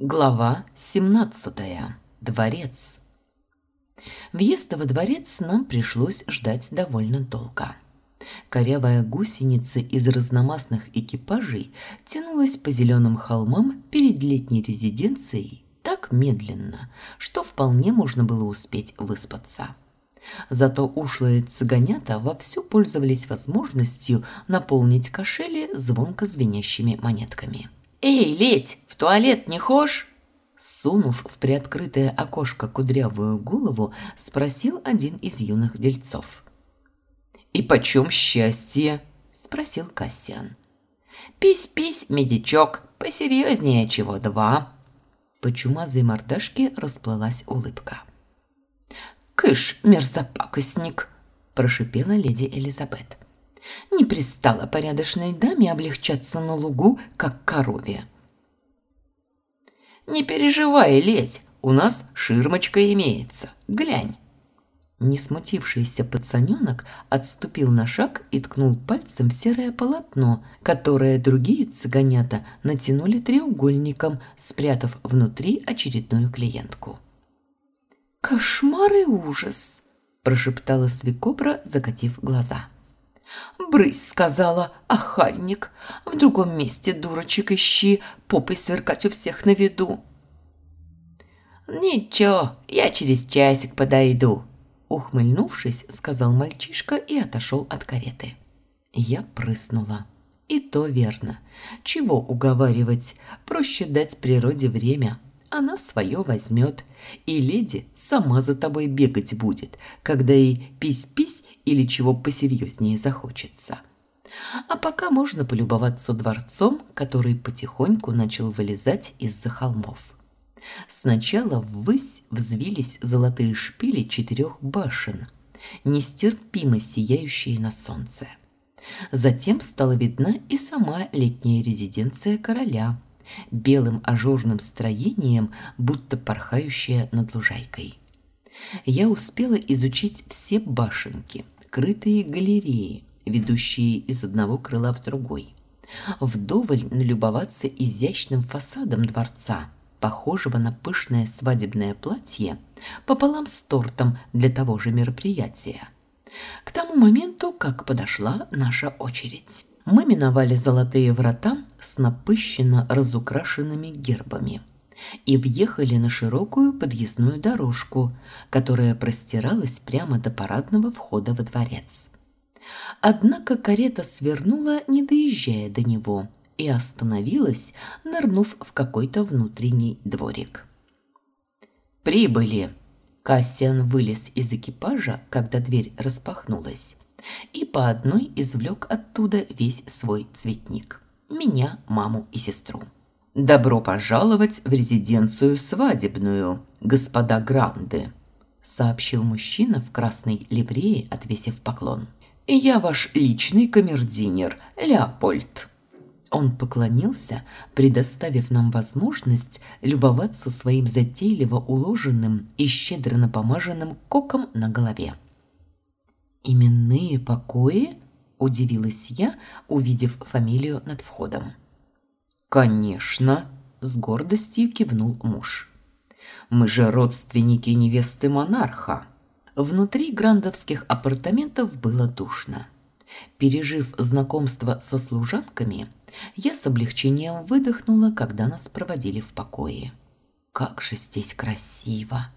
Глава 17. Дворец. Въезда во дворец нам пришлось ждать довольно долго. Корявая гусеница из разномастных экипажей тянулась по зеленым холмам перед летней резиденцией так медленно, что вполне можно было успеть выспаться. Зато ушлые цыганята вовсю пользовались возможностью наполнить кошели звонко звенящими монетками. «Эй, ледь, в туалет не хошь?» Сунув в приоткрытое окошко кудрявую голову, спросил один из юных дельцов. «И почем счастье?» – спросил Кассиан. «Пись-пись, медичок, посерьезнее чего два». По чумазой мордашке расплылась улыбка. «Кыш, мерзопакостник!» – прошипела леди Элизабет. Не пристало порядочной даме облегчаться на лугу, как корове. «Не переживай, ледь, у нас ширмочка имеется. Глянь». Не смутившийся пацаненок отступил на шаг и ткнул пальцем в серое полотно, которое другие цыганята натянули треугольником, спрятав внутри очередную клиентку. «Кошмар и ужас!» – прошептала свекобра, закатив глаза. «Брысь!» — сказала, охальник. «В другом месте, дурочек, ищи, попой сверкать у всех на виду». «Ничего, я через часик подойду», — ухмыльнувшись, сказал мальчишка и отошел от кареты. Я прыснула. И то верно. Чего уговаривать? Проще дать природе время она свое возьмет, и леди сама за тобой бегать будет, когда ей пись-пись или чего посерьезнее захочется. А пока можно полюбоваться дворцом, который потихоньку начал вылезать из-за холмов. Сначала ввысь взвились золотые шпили четырех башен, нестерпимо сияющие на солнце. Затем стала видна и сама летняя резиденция короля – белым ажурным строением, будто порхающая над лужайкой. Я успела изучить все башенки, крытые галереи, ведущие из одного крыла в другой. Вдоволь налюбоваться изящным фасадом дворца, похожего на пышное свадебное платье, пополам с тортом для того же мероприятия. К тому моменту, как подошла наша очередь мы миновали золотые врата с напыщенно разукрашенными гербами и въехали на широкую подъездную дорожку, которая простиралась прямо до парадного входа во дворец. Однако карета свернула, не доезжая до него, и остановилась, нырнув в какой-то внутренний дворик. «Прибыли!» Кассиан вылез из экипажа, когда дверь распахнулась, и по одной извлек оттуда весь свой цветник. Меня, маму и сестру. «Добро пожаловать в резиденцию свадебную, господа Гранды», сообщил мужчина в красной ливрее, отвесив поклон. «Я ваш личный камердинер, Леопольд». Он поклонился, предоставив нам возможность любоваться своим затейливо уложенным и щедро напомаженным коком на голове. «Именные покои?» – удивилась я, увидев фамилию над входом. «Конечно!» – с гордостью кивнул муж. «Мы же родственники невесты монарха!» Внутри грандовских апартаментов было душно. Пережив знакомство со служанками, я с облегчением выдохнула, когда нас проводили в покое. Как же здесь красиво!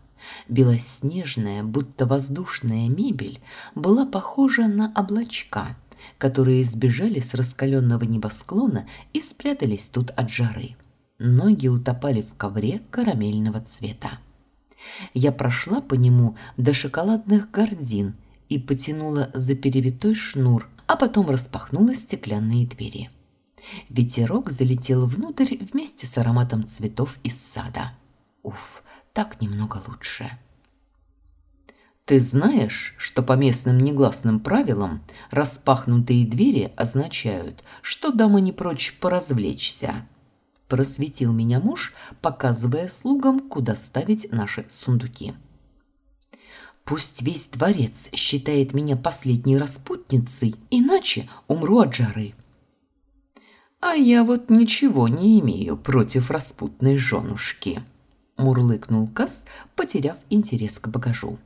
Белоснежная, будто воздушная мебель была похожа на облачка, которые сбежали с раскаленного небосклона и спрятались тут от жары. Ноги утопали в ковре карамельного цвета. Я прошла по нему до шоколадных гордин и потянула за перевитой шнур, а потом распахнула стеклянные двери. Ветерок залетел внутрь вместе с ароматом цветов из сада. Уф, так немного лучше. Ты знаешь, что по местным негласным правилам распахнутые двери означают, что дама не прочь поразвлечься? Просветил меня муж, показывая слугам, куда ставить наши сундуки. Пусть весь дворец считает меня последней распутницей, иначе умру от жары. А я вот ничего не имею против распутной женушки, мурлыкнул Кас, потеряв интерес к багажу.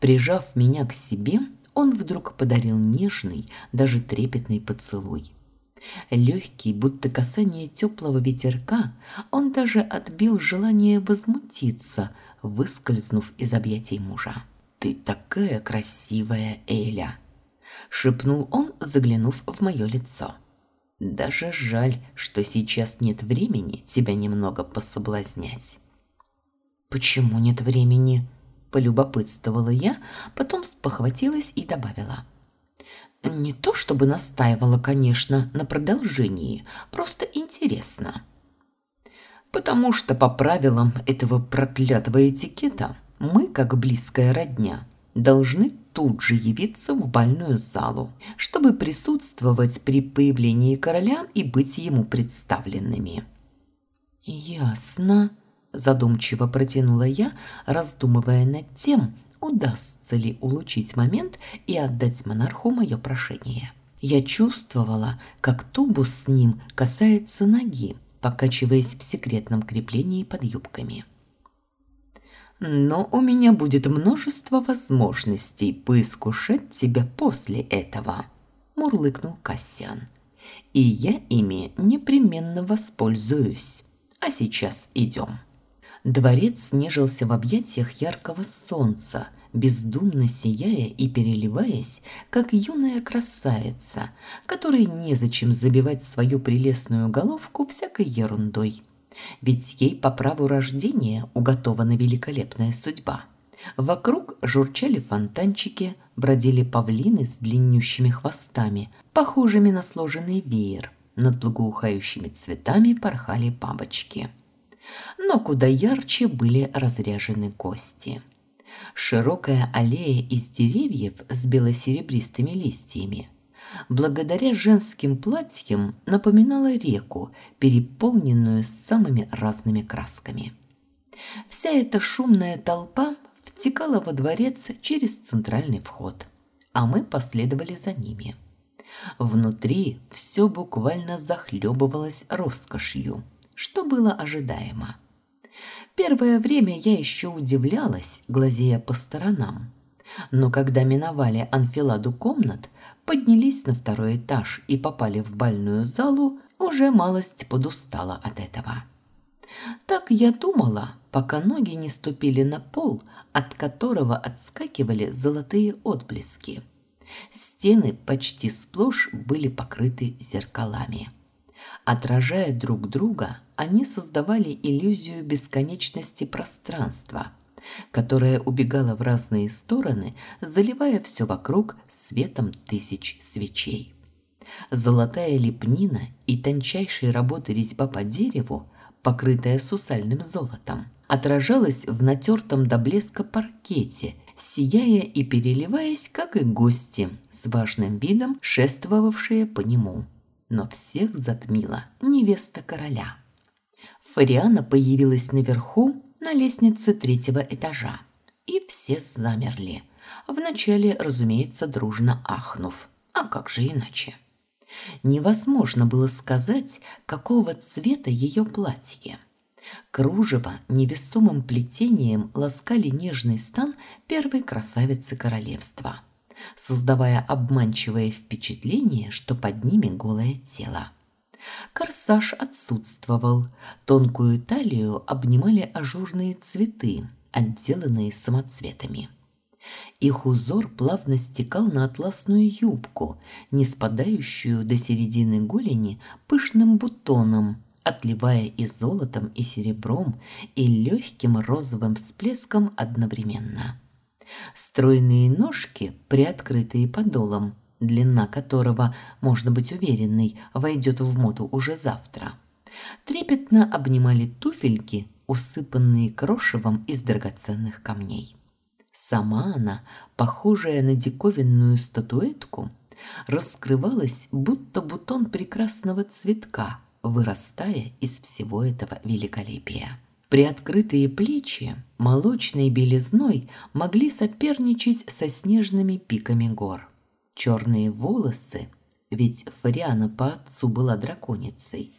Прижав меня к себе, он вдруг подарил нежный, даже трепетный поцелуй. Легкий, будто касание теплого ветерка, он даже отбил желание возмутиться, выскользнув из объятий мужа. «Ты такая красивая, Эля!» – шепнул он, заглянув в мое лицо. «Даже жаль, что сейчас нет времени тебя немного пособлазнять». «Почему нет времени?» – полюбопытствовала я, потом спохватилась и добавила – не то чтобы настаивала, конечно, на продолжении, просто интересно. Потому что по правилам этого проклятого этикета мы, как близкая родня, должны тут же явиться в бальную залу, чтобы присутствовать при появлении короля и быть ему представленными. «Ясно», – задумчиво протянула я, раздумывая над тем, удастся ли улучшить момент и отдать монарху мое прошение. Я чувствовала, как тубус с ним касается ноги, покачиваясь в секретном креплении под юбками. «Но у меня будет множество возможностей поискушать тебя после этого», – мурлыкнул Кассиан. «И я ими непременно воспользуюсь. А сейчас идем». Дворец нежился в объятиях яркого солнца, бездумно сияя и переливаясь, как юная красавица, которой незачем забивать свою прелестную головку всякой ерундой. Ведь ей по праву рождения уготована великолепная судьба. Вокруг журчали фонтанчики, бродили павлины с длиннющими хвостами, похожими на сложенный веер. Над благоухающими цветами порхали бабочки но куда ярче были разряжены кости. Широкая аллея из деревьев с белосеребристыми листьями благодаря женским платьям напоминала реку, переполненную самыми разными красками. Вся эта шумная толпа втекала во дворец через центральный вход, а мы последовали за ними. Внутри все буквально захлебывалось роскошью – что было ожидаемо. Первое время я еще удивлялась, глазея по сторонам. Но когда миновали анфиладу комнат, поднялись на второй этаж и попали в бальную залу, уже малость подустала от этого. Так я думала, пока ноги не ступили на пол, от которого отскакивали золотые отблески. Стены почти сплошь были покрыты зеркалами. Отражая друг друга, они создавали иллюзию бесконечности пространства, которое убегало в разные стороны, заливая все вокруг светом тысяч свечей. Золотая лепнина и тончайшей работы резьба по дереву, покрытая сусальным золотом, отражалась в натертом до блеска паркете, сияя и переливаясь, как и гости, с важным видом шествовавшие по нему но всех затмила невеста короля. Фариана появилась наверху на лестнице третьего этажа, и все замерли. Вначале, разумеется, дружно ахнув. А как же иначе? Невозможно было сказать, какого цвета ее платье. Кружево невесомым плетением ласкали нежный стан первой красавицы королевства – создавая обманчивое впечатление, что под ними голое тело. Корсаж отсутствовал, тонкую талию обнимали ажурные цветы, отделанные самоцветами. Их узор плавно стекал на атласную юбку, не спадающую до середины голени пышным бутоном, отливая и золотом, и серебром, и легким розовым всплеском одновременно. Стройные ножки, приоткрытые подолом, длина которого, можно быть уверенной, войдет в моду уже завтра. Трепетно обнимали туфельки, усыпанные крошевом из драгоценных камней. Сама она, похожая на диковинную статуэтку, раскрывалась, будто бутон прекрасного цветка, вырастая из всего этого великолепия. Приоткрытые плечи молочной белизной могли соперничать со снежными пиками гор. Черные волосы, ведь Фариана по отцу была драконицей,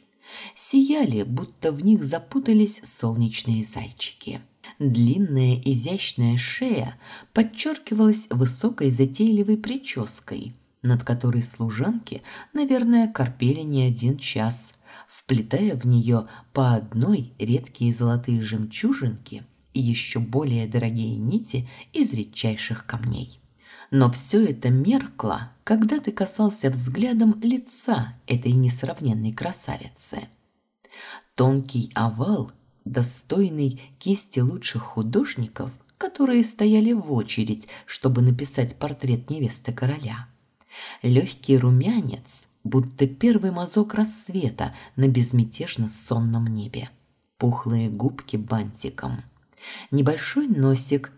сияли, будто в них запутались солнечные зайчики. Длинная изящная шея подчеркивалась высокой затейливой прической, над которой служанки, наверное, корпели не один час, вплетая в нее по одной редкие золотые жемчужинки и еще более дорогие нити из редчайших камней. Но все это меркло, когда ты касался взглядом лица этой несравненной красавицы. Тонкий овал, достойный кисти лучших художников, которые стояли в очередь, чтобы написать портрет невесты короля. Легкий румянец, будто первый мазок рассвета на безмятежно сонном небе. Пухлые губки бантиком. Небольшой носик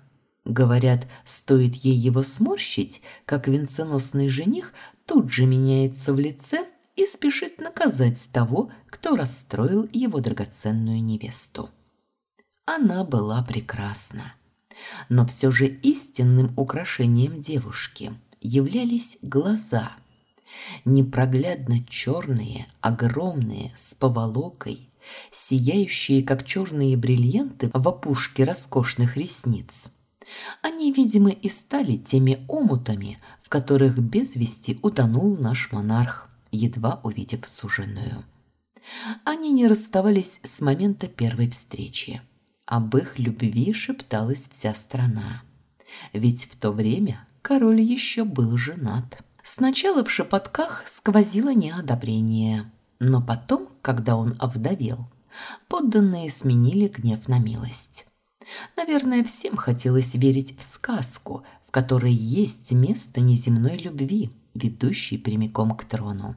Говорят, стоит ей его сморщить, как венценосный жених тут же меняется в лице и спешит наказать того, кто расстроил его драгоценную невесту. Она была прекрасна. Но все же истинным украшением девушки являлись глаза. Непроглядно черные, огромные, с поволокой, сияющие, как черные бриллианты в опушке роскошных ресниц – они, видимо, и стали теми омутами, в которых без вести утонул наш монарх, едва увидев суженую. Они не расставались с момента первой встречи. Об их любви шепталась вся страна. Ведь в то время король еще был женат. Сначала в шепотках сквозило неодобрение, но потом, когда он овдовел, подданные сменили гнев на милость. Наверное, всем хотелось верить в сказку, в которой есть место неземной любви, ведущей прямиком к трону.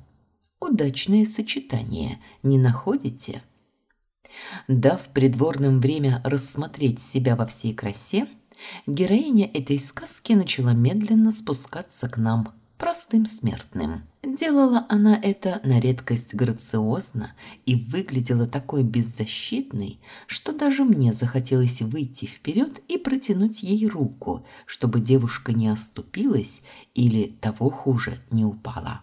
Удачное сочетание, не находите? Дав придворным время рассмотреть себя во всей красе, героиня этой сказки начала медленно спускаться к нам, простым смертным. Делала она это на редкость грациозно и выглядела такой беззащитной, что даже мне захотелось выйти вперед и протянуть ей руку, чтобы девушка не оступилась или, того хуже, не упала.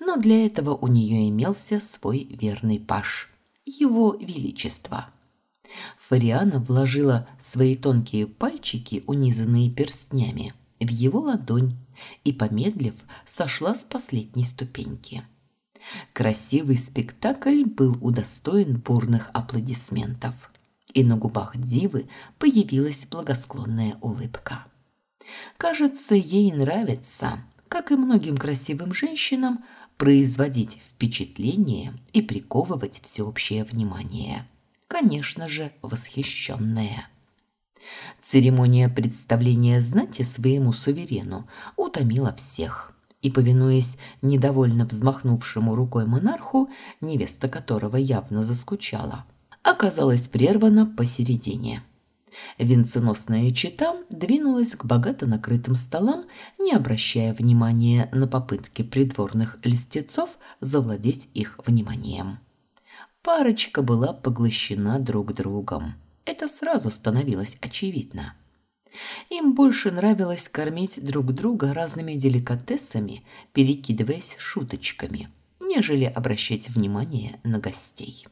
Но для этого у нее имелся свой верный паш – его величество. Фариана вложила свои тонкие пальчики, унизанные перстнями, в его ладонь и, помедлив, сошла с последней ступеньки. Красивый спектакль был удостоен бурных аплодисментов, и на губах дивы появилась благосклонная улыбка. Кажется, ей нравится, как и многим красивым женщинам, производить впечатление и приковывать всеобщее внимание. Конечно же, восхищенное. Церемония представления знати своему суверену утомила всех. И, повинуясь недовольно взмахнувшему рукой монарху, невеста которого явно заскучала, оказалась прервана посередине. Венценосная чита двинулась к богато накрытым столам, не обращая внимания на попытки придворных листецов завладеть их вниманием. Парочка была поглощена друг другом. Это сразу становилось очевидно. Им больше нравилось кормить друг друга разными деликатесами, перекидываясь шуточками, нежели обращать внимание на гостей.